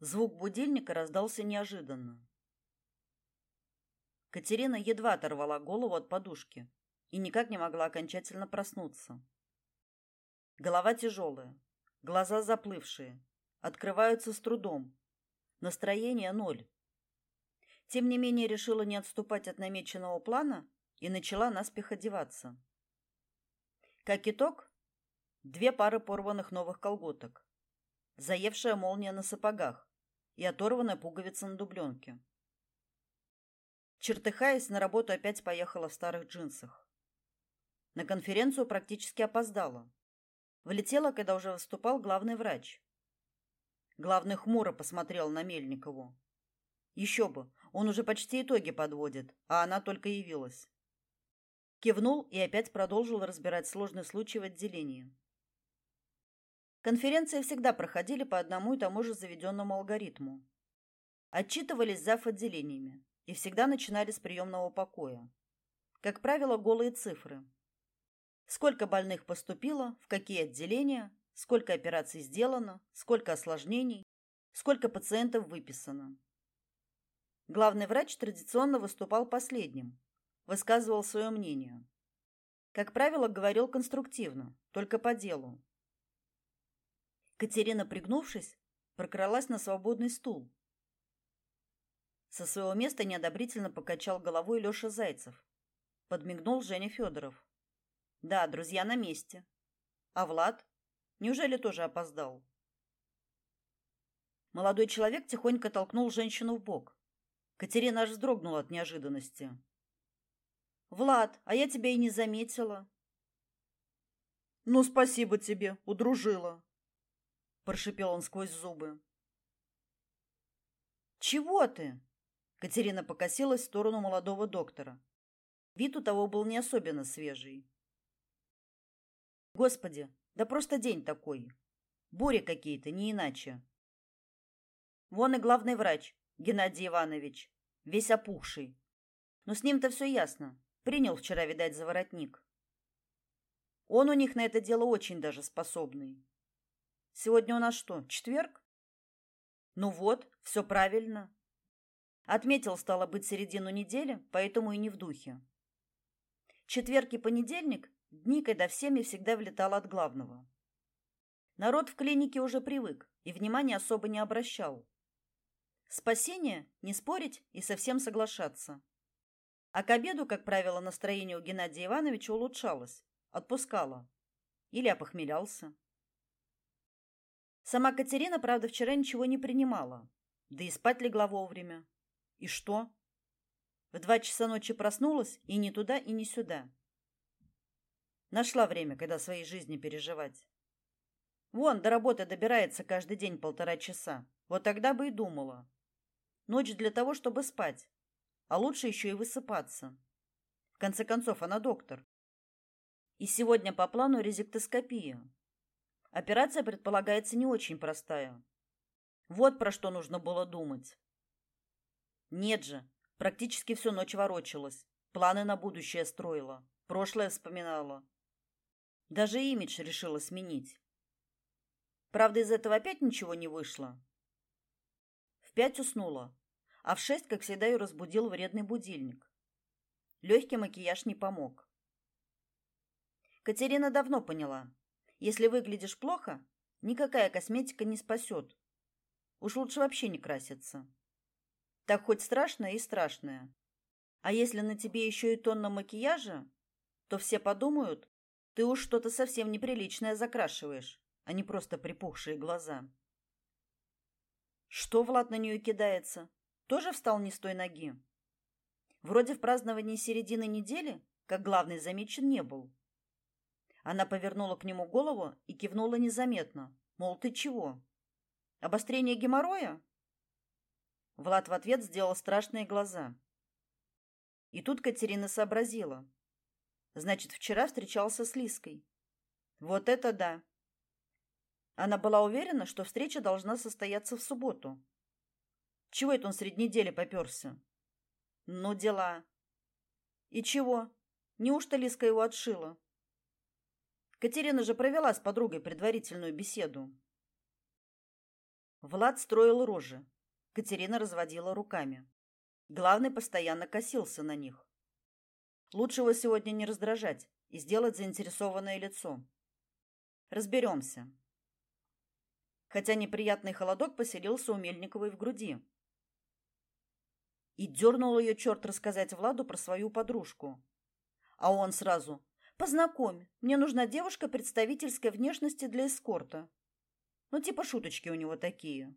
Звук будильника раздался неожиданно. Катерина едва оторвала голову от подушки и никак не могла окончательно проснуться. Голова тяжелая, глаза заплывшие, открываются с трудом. Настроение ноль. Тем не менее решила не отступать от намеченного плана и начала наспех одеваться. Как итог, две пары порванных новых колготок, заевшая молния на сапогах и оторванная пуговица на дубленке. Чертыхаясь, на работу опять поехала в старых джинсах. На конференцию практически опоздала. Влетела, когда уже выступал главный врач. Главный хмуро посмотрел на Мельникову. Еще бы, он уже почти итоги подводит, а она только явилась. Кивнул и опять продолжил разбирать сложный случай в отделении. Конференции всегда проходили по одному и тому же заведенному алгоритму. Отчитывались зав. отделениями и всегда начинали с приемного покоя. Как правило, голые цифры. Сколько больных поступило, в какие отделения, сколько операций сделано, сколько осложнений, сколько пациентов выписано. Главный врач традиционно выступал последним, высказывал свое мнение. Как правило, говорил конструктивно, только по делу. Катерина, пригнувшись, прокралась на свободный стул. Со своего места неодобрительно покачал головой Лёша Зайцев. Подмигнул Женя Федоров. Да, друзья на месте. А Влад? Неужели тоже опоздал? Молодой человек тихонько толкнул женщину в бок. Катерина аж вздрогнула от неожиданности. Влад, а я тебя и не заметила. Ну, спасибо тебе, удружила, прошипел он сквозь зубы. Чего ты? Катерина покосилась в сторону молодого доктора. Вид у того был не особенно свежий. Господи, да просто день такой. Бури какие-то, не иначе. Вон и главный врач, Геннадий Иванович, весь опухший. Но с ним-то все ясно. Принял вчера, видать, за воротник. Он у них на это дело очень даже способный. Сегодня у нас что, четверг? Ну вот, все правильно. Отметил, стало быть, середину недели, поэтому и не в духе. Четверг и понедельник – дни, когда всеми всегда влетало от главного. Народ в клинике уже привык и внимания особо не обращал. Спасение – не спорить и совсем соглашаться. А к обеду, как правило, настроение у Геннадия Ивановича улучшалось, отпускало. Или опохмелялся. Сама Катерина, правда, вчера ничего не принимала. Да и спать легла вовремя. И что? В два часа ночи проснулась и ни туда, и ни сюда. Нашла время, когда своей жизни переживать. Вон, до работы добирается каждый день полтора часа. Вот тогда бы и думала. Ночь для того, чтобы спать а лучше еще и высыпаться. В конце концов, она доктор. И сегодня по плану резектоскопия. Операция предполагается не очень простая. Вот про что нужно было думать. Нет же, практически всю ночь ворочалась, планы на будущее строила, прошлое вспоминала. Даже имидж решила сменить. Правда, из этого опять ничего не вышло. В пять уснула, а в шесть, как всегда, ее разбудил вредный будильник. Легкий макияж не помог. Катерина давно поняла, если выглядишь плохо, никакая косметика не спасет. Уж лучше вообще не краситься. Так хоть страшное и страшное. А если на тебе еще и тонна макияжа, то все подумают, ты уж что-то совсем неприличное закрашиваешь, а не просто припухшие глаза. Что Влад на нее кидается? тоже встал не с той ноги. Вроде в праздновании середины недели, как главный замечен не был. Она повернула к нему голову и кивнула незаметно, мол, ты чего? Обострение геморроя? Влад в ответ сделал страшные глаза. И тут Катерина сообразила. Значит, вчера встречался с Лиской. Вот это да. Она была уверена, что встреча должна состояться в субботу, чего это он среди недели попёрся? Ну, дела. И чего? Неужто Лиска его отшила? Катерина же провела с подругой предварительную беседу. Влад строил рожи. Катерина разводила руками. Главный постоянно косился на них. Лучше его сегодня не раздражать и сделать заинтересованное лицо. Разберемся. Хотя неприятный холодок поселился у Мельниковой в груди. И дернул ее черт рассказать Владу про свою подружку. А он сразу «Познакомь, мне нужна девушка представительской внешности для эскорта». Ну, типа шуточки у него такие.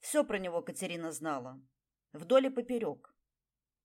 Все про него Катерина знала. Вдоль и поперек.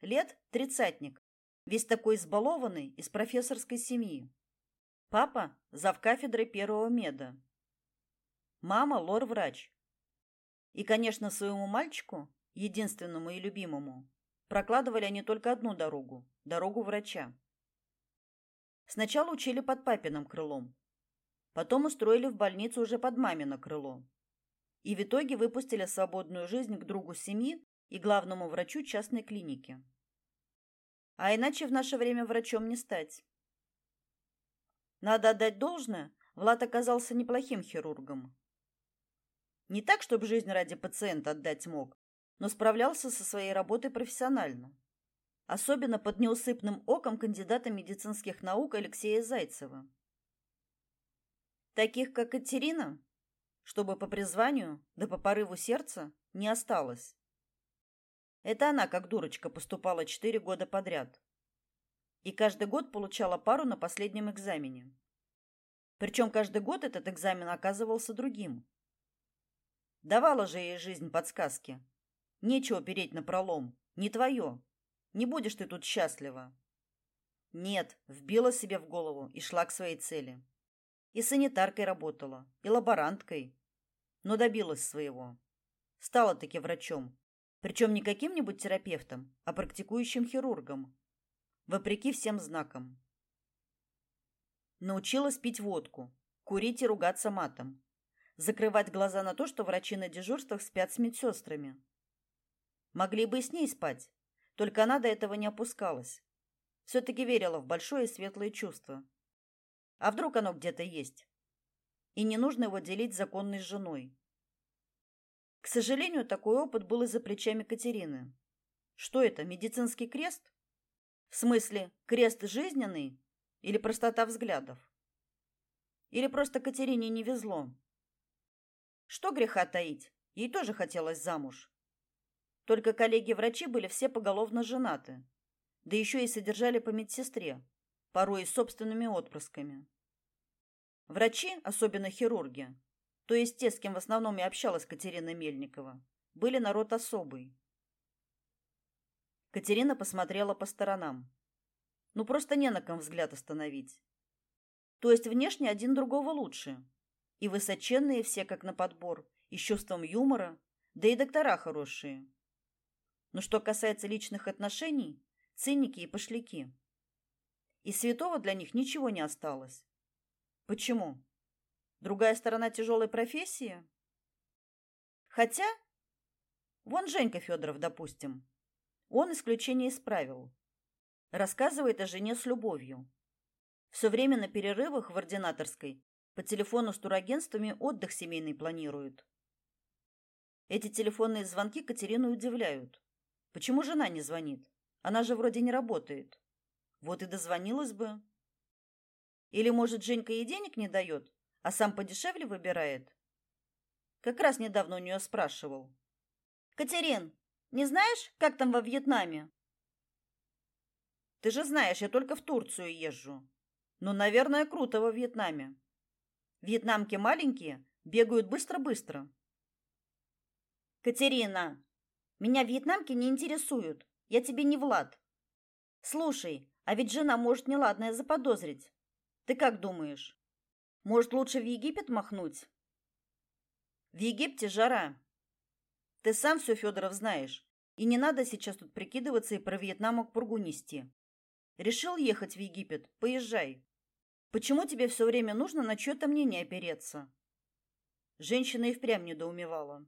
Лет тридцатник, весь такой избалованный, из профессорской семьи. Папа – завкафедрой первого меда. Мама – лор-врач. И, конечно, своему мальчику, единственному и любимому, прокладывали они только одну дорогу – дорогу врача. Сначала учили под папиным крылом, потом устроили в больницу уже под мамино крыло и в итоге выпустили свободную жизнь к другу семьи и главному врачу частной клиники. А иначе в наше время врачом не стать. Надо отдать должное, Влад оказался неплохим хирургом. Не так, чтобы жизнь ради пациента отдать мог, но справлялся со своей работой профессионально. Особенно под неусыпным оком кандидата медицинских наук Алексея Зайцева. Таких, как Катерина, чтобы по призванию, да по порыву сердца, не осталось. Это она, как дурочка, поступала четыре года подряд. И каждый год получала пару на последнем экзамене. Причем каждый год этот экзамен оказывался другим. Давала же ей жизнь подсказки. Нечего переть на пролом. Не твое. Не будешь ты тут счастлива. Нет, вбила себе в голову и шла к своей цели. И санитаркой работала, и лаборанткой. Но добилась своего. Стала таки врачом. Причем не каким-нибудь терапевтом, а практикующим хирургом. Вопреки всем знакам. Научилась пить водку, курить и ругаться матом. Закрывать глаза на то, что врачи на дежурствах спят с медсестрами. Могли бы и с ней спать, только она до этого не опускалась. Все-таки верила в большое и светлое чувство. А вдруг оно где-то есть? И не нужно его делить с законной женой. К сожалению, такой опыт был и за плечами Катерины. Что это, медицинский крест? В смысле, крест жизненный или простота взглядов? Или просто Катерине не везло? Что греха таить? Ей тоже хотелось замуж. Только коллеги-врачи были все поголовно женаты, да еще и содержали по медсестре, порой и собственными отпрысками. Врачи, особенно хирурги, то есть те, с кем в основном и общалась Катерина Мельникова, были народ особый. Катерина посмотрела по сторонам. Ну просто не на ком взгляд остановить. То есть внешне один другого лучше. И высоченные все как на подбор, и с чувством юмора, да и доктора хорошие. Но что касается личных отношений, циники и пошляки. И святого для них ничего не осталось. Почему? Другая сторона тяжелой профессии? Хотя, вон Женька Федоров, допустим. Он исключение исправил. Рассказывает о жене с любовью. Все время на перерывах в ординаторской по телефону с турагентствами отдых семейный планируют. Эти телефонные звонки Катерину удивляют. Почему жена не звонит? Она же вроде не работает. Вот и дозвонилась бы. Или, может, Женька ей денег не дает, а сам подешевле выбирает? Как раз недавно у нее спрашивал. «Катерин, не знаешь, как там во Вьетнаме?» «Ты же знаешь, я только в Турцию езжу. Но, наверное, круто во Вьетнаме. Вьетнамки маленькие, бегают быстро-быстро». «Катерина, меня вьетнамки не интересуют. Я тебе не Влад. Слушай, а ведь жена может неладное заподозрить. Ты как думаешь? Может, лучше в Египет махнуть? В Египте жара. Ты сам все, Федоров, знаешь. И не надо сейчас тут прикидываться и про Вьетнам к пургу нести. Решил ехать в Египет? Поезжай. Почему тебе все время нужно на чье-то мнение опереться? Женщина и впрямь недоумевала.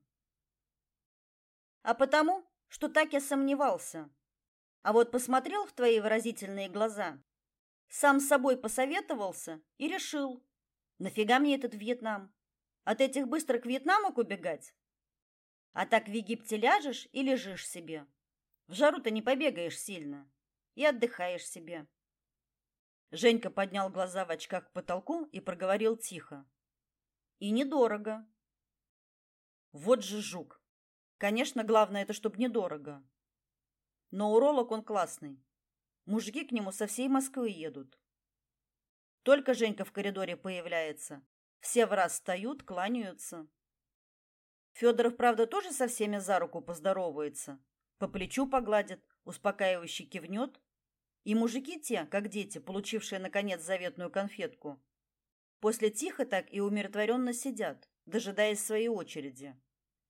А потому, что так я сомневался. А вот посмотрел в твои выразительные глаза сам с собой посоветовался и решил, нафига мне этот Вьетнам? От этих быстро к Вьетнаму убегать? А так в Египте ляжешь и лежишь себе. В жару-то не побегаешь сильно и отдыхаешь себе. Женька поднял глаза в очках к потолку и проговорил тихо. И недорого. Вот же жук. Конечно, главное это, чтобы недорого. Но уролог он классный. Мужики к нему со всей Москвы едут. Только Женька в коридоре появляется. Все в раз встают, кланяются. Федоров, правда, тоже со всеми за руку поздоровается. По плечу погладит, успокаивающе кивнет. И мужики те, как дети, получившие, наконец, заветную конфетку, после тихо так и умиротворенно сидят, дожидаясь своей очереди.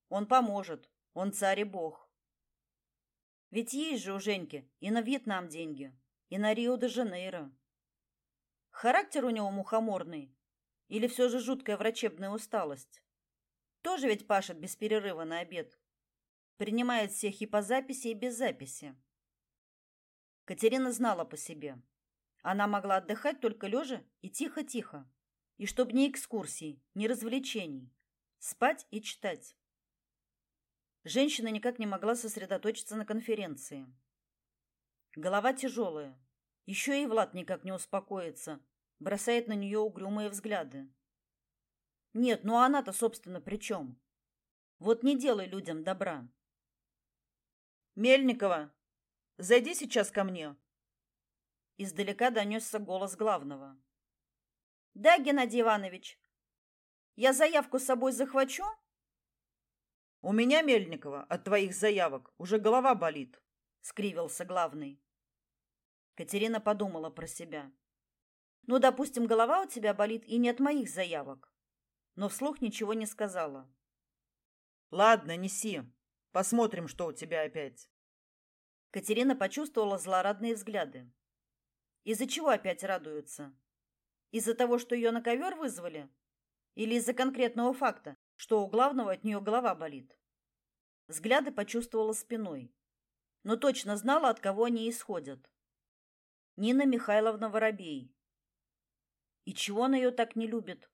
Он поможет, он царь и бог. Ведь есть же у Женьки и на Вьетнам деньги, и на Рио-де-Жанейро. Характер у него мухоморный или все же жуткая врачебная усталость? Тоже ведь пашет без перерыва на обед. Принимает всех и по записи, и без записи. Катерина знала по себе. Она могла отдыхать только лежа и тихо-тихо. И чтоб ни экскурсий, ни развлечений. Спать и читать. Женщина никак не могла сосредоточиться на конференции. Голова тяжелая. Еще и Влад никак не успокоится, бросает на нее угрюмые взгляды. Нет, ну она-то, собственно, при чем? Вот не делай людям добра. Мельникова, зайди сейчас ко мне. Издалека донесся голос главного. Да, Геннадий Иванович. Я заявку с собой захвачу? У меня, Мельникова, от твоих заявок уже голова болит, скривился главный. Катерина подумала про себя. Ну, допустим, голова у тебя болит и не от моих заявок. Но вслух ничего не сказала. Ладно, неси. Посмотрим, что у тебя опять. Катерина почувствовала злорадные взгляды. Из-за чего опять радуются? Из-за того, что ее на ковер вызвали? Или из-за конкретного факта, что у главного от нее голова болит. Взгляды почувствовала спиной, но точно знала, от кого они исходят. Нина Михайловна Воробей. И чего он ее так не любит?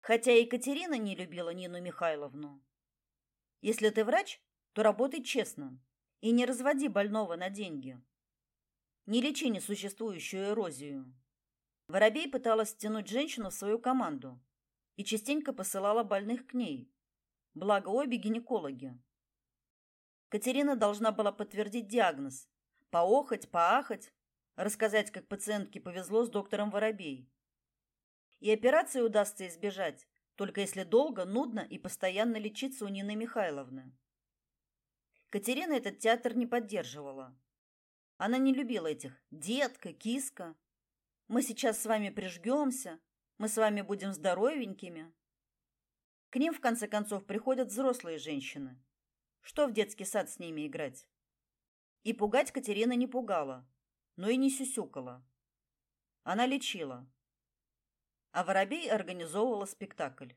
Хотя Екатерина не любила Нину Михайловну. Если ты врач, то работай честно и не разводи больного на деньги. Не лечи несуществующую эрозию. Воробей пыталась стянуть женщину в свою команду, и частенько посылала больных к ней. Благо обе гинекологи. Катерина должна была подтвердить диагноз, поохать, поахать, рассказать, как пациентке повезло с доктором Воробей. И операции удастся избежать, только если долго, нудно и постоянно лечиться у Нины Михайловны. Катерина этот театр не поддерживала. Она не любила этих «детка», «киска». «Мы сейчас с вами прижгемся», мы с вами будем здоровенькими. К ним в конце концов приходят взрослые женщины. Что в детский сад с ними играть? И пугать Катерина не пугала, но и не сюсюкала. Она лечила. А Воробей организовывала спектакль.